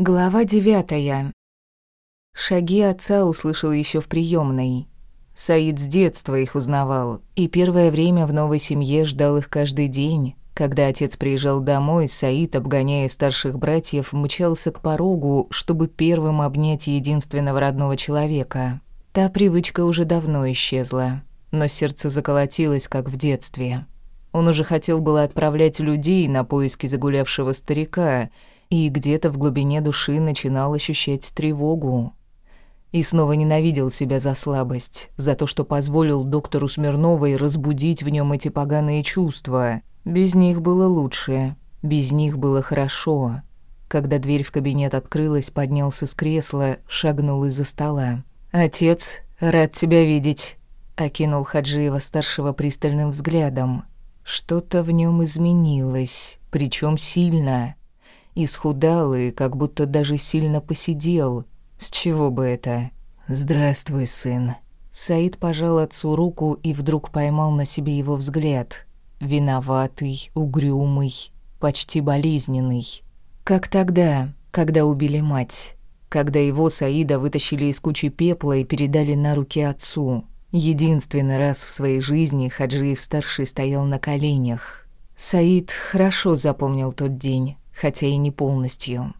Глава девятая. Шаги отца услышал еще в приемной. Саид с детства их узнавал, и первое время в новой семье ждал их каждый день. Когда отец приезжал домой, Саид, обгоняя старших братьев, мчался к порогу, чтобы первым обнять единственного родного человека. Та привычка уже давно исчезла, но сердце заколотилось, как в детстве. Он уже хотел было отправлять людей на поиски загулявшего старика — и где-то в глубине души начинал ощущать тревогу. И снова ненавидел себя за слабость, за то, что позволил доктору Смирновой разбудить в нем эти поганые чувства. Без них было лучше, без них было хорошо. Когда дверь в кабинет открылась, поднялся с кресла, шагнул из-за стола. «Отец, рад тебя видеть», — окинул Хаджиева-старшего пристальным взглядом. Что-то в нем изменилось, причем сильно. Исхудал и как будто даже сильно посидел. С чего бы это? «Здравствуй, сын». Саид пожал отцу руку и вдруг поймал на себе его взгляд. Виноватый, угрюмый, почти болезненный. Как тогда, когда убили мать. Когда его, Саида, вытащили из кучи пепла и передали на руки отцу. Единственный раз в своей жизни Хаджиев-старший стоял на коленях. Саид хорошо запомнил тот день хотя и не полностью.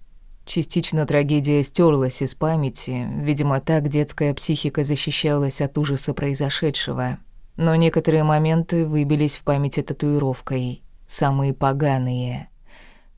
Частично трагедия стерлась из памяти, видимо, так детская психика защищалась от ужаса произошедшего. Но некоторые моменты выбились в памяти татуировкой, самые поганые.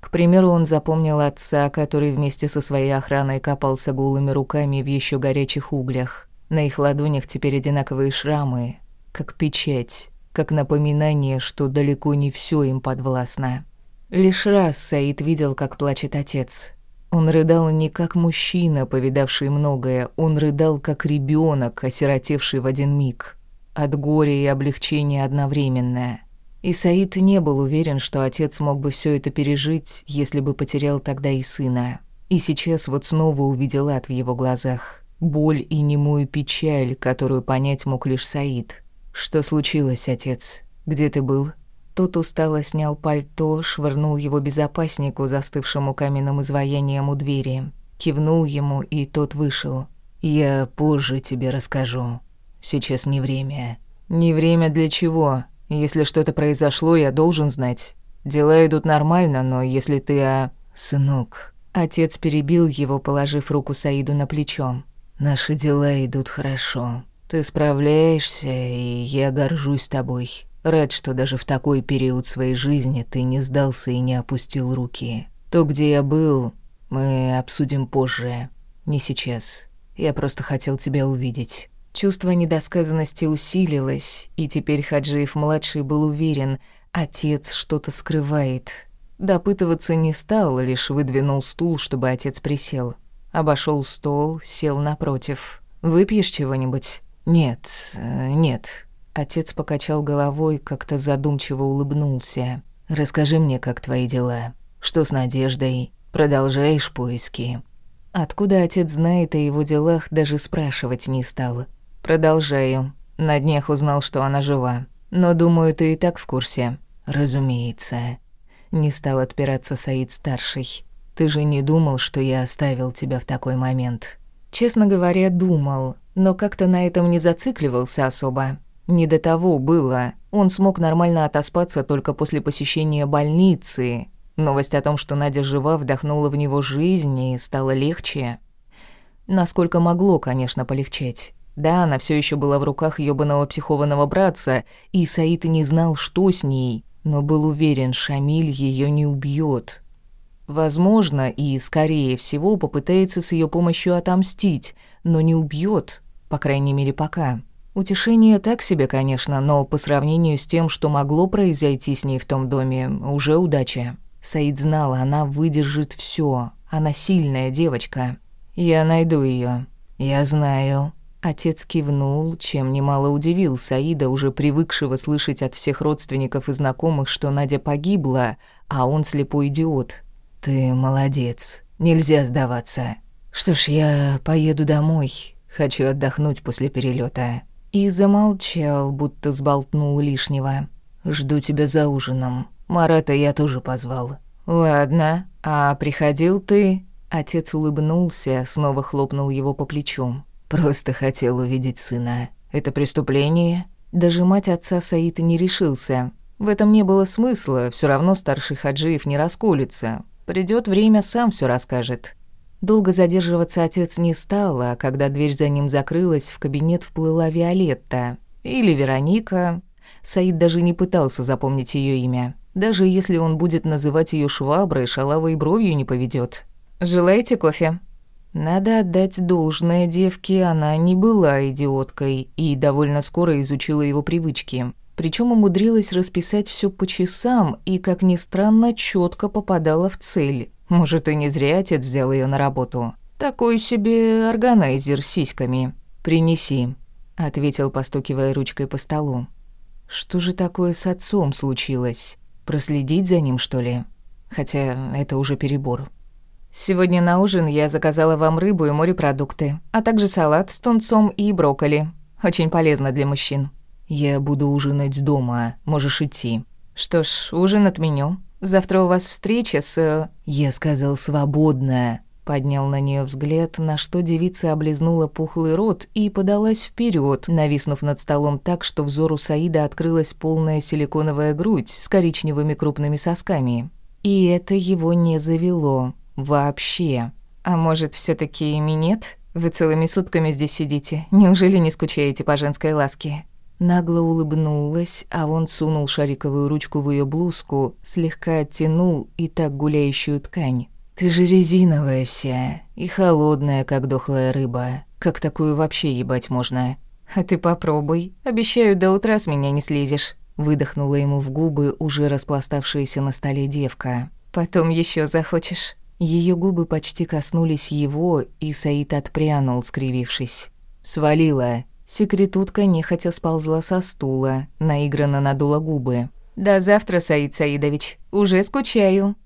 К примеру, он запомнил отца, который вместе со своей охраной копался голыми руками в еще горячих углях. На их ладонях теперь одинаковые шрамы, как печать, как напоминание, что далеко не все им подвластно. Лишь раз Саид видел, как плачет отец. Он рыдал не как мужчина, повидавший многое, он рыдал как ребенок, осиротевший в один миг. От горя и облегчения одновременно. И Саид не был уверен, что отец мог бы все это пережить, если бы потерял тогда и сына. И сейчас вот снова увидел ад в его глазах. Боль и немую печаль, которую понять мог лишь Саид. «Что случилось, отец? Где ты был?» Тот устало снял пальто, швырнул его безопаснику, застывшему каменным изваянием у двери. Кивнул ему, и тот вышел. «Я позже тебе расскажу. Сейчас не время». «Не время для чего? Если что-то произошло, я должен знать. Дела идут нормально, но если ты, а...» «Сынок...» Отец перебил его, положив руку Саиду на плечо. «Наши дела идут хорошо. Ты справляешься, и я горжусь тобой. Рад, что даже в такой период своей жизни ты не сдался и не опустил руки. То, где я был, мы обсудим позже, не сейчас. Я просто хотел тебя увидеть». Чувство недосказанности усилилось, и теперь Хаджиев-младший был уверен, отец что-то скрывает. Допытываться не стал, лишь выдвинул стул, чтобы отец присел. Обошел стол, сел напротив. «Выпьешь чего-нибудь?» «Нет, э, нет», Отец покачал головой, как-то задумчиво улыбнулся. «Расскажи мне, как твои дела? Что с Надеждой? Продолжаешь поиски?» Откуда отец знает о его делах, даже спрашивать не стал. «Продолжаю. На днях узнал, что она жива. Но, думаю, ты и так в курсе». «Разумеется». Не стал отпираться Саид-старший. «Ты же не думал, что я оставил тебя в такой момент?» Честно говоря, думал, но как-то на этом не зацикливался особо. Не до того было. Он смог нормально отоспаться только после посещения больницы. Новость о том, что Надя жива, вдохнула в него жизнь и стало легче. Насколько могло, конечно, полегчать. Да, она все еще была в руках ёбаного психованного братца, и Саид не знал, что с ней, но был уверен, Шамиль ее не убьет. Возможно, и скорее всего попытается с ее помощью отомстить, но не убьет, по крайней мере, пока. Утешение так себе, конечно, но по сравнению с тем, что могло произойти с ней в том доме, уже удача. Саид знал, она выдержит все. Она сильная девочка. Я найду ее. Я знаю. Отец кивнул, чем немало удивил Саида, уже привыкшего слышать от всех родственников и знакомых, что Надя погибла, а он слепой идиот. Ты молодец. Нельзя сдаваться. Что ж, я поеду домой. Хочу отдохнуть после перелета. И замолчал, будто сболтнул лишнего. «Жду тебя за ужином. Марата я тоже позвал». «Ладно, а приходил ты?» Отец улыбнулся, снова хлопнул его по плечу. «Просто хотел увидеть сына. Это преступление?» Даже мать отца Саида не решился. В этом не было смысла, все равно старший Хаджиев не расколется. Придет время, сам все расскажет. Долго задерживаться отец не стал, а когда дверь за ним закрылась, в кабинет вплыла Виолетта. Или Вероника. Саид даже не пытался запомнить ее имя. Даже если он будет называть ее шваброй, шалавой бровью не поведет. «Желаете кофе?» Надо отдать должное девке, она не была идиоткой и довольно скоро изучила его привычки. Причем умудрилась расписать все по часам и, как ни странно, четко попадала в цель. Может, и не зря отец взял ее на работу. Такой себе органайзер с сиськами. «Принеси», — ответил, постукивая ручкой по столу. «Что же такое с отцом случилось? Проследить за ним, что ли? Хотя это уже перебор». «Сегодня на ужин я заказала вам рыбу и морепродукты, а также салат с тунцом и брокколи. Очень полезно для мужчин». «Я буду ужинать дома, можешь идти». «Что ж, ужин отменю. Завтра у вас встреча с...» «Я сказал свободная». Поднял на нее взгляд, на что девица облизнула пухлый рот и подалась вперед, нависнув над столом так, что взору Саида открылась полная силиконовая грудь с коричневыми крупными сосками. И это его не завело. Вообще. А может, все таки минет? Вы целыми сутками здесь сидите. Неужели не скучаете по женской ласке? Нагло улыбнулась, а он сунул шариковую ручку в ее блузку, слегка оттянул и так гуляющую ткань. «Ты же резиновая вся и холодная, как дохлая рыба. Как такую вообще ебать можно?» «А ты попробуй. Обещаю, до утра с меня не слезешь». Выдохнула ему в губы уже распластавшаяся на столе девка. «Потом еще захочешь». Ее губы почти коснулись его, и Саид отпрянул, скривившись. «Свалила», Секретутка нехотя сползла со стула, наигранно надула губы. «До завтра, Саид Саидович. Уже скучаю».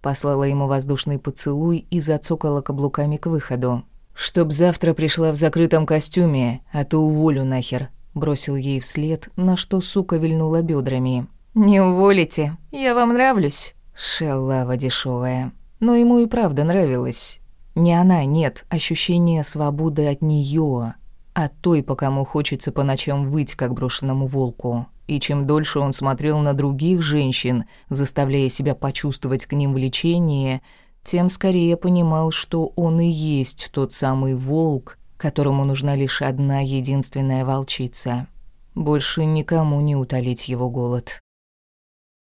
Послала ему воздушный поцелуй и зацокала каблуками к выходу. «Чтоб завтра пришла в закрытом костюме, а то уволю нахер», бросил ей вслед, на что сука вильнула бедрами. «Не уволите. Я вам нравлюсь». Шалава дешевая. Но ему и правда нравилось. Не она, нет, ощущение свободы от нее а той, по кому хочется по ночам выть, как брошенному волку. И чем дольше он смотрел на других женщин, заставляя себя почувствовать к ним влечение, тем скорее понимал, что он и есть тот самый волк, которому нужна лишь одна единственная волчица. Больше никому не утолить его голод.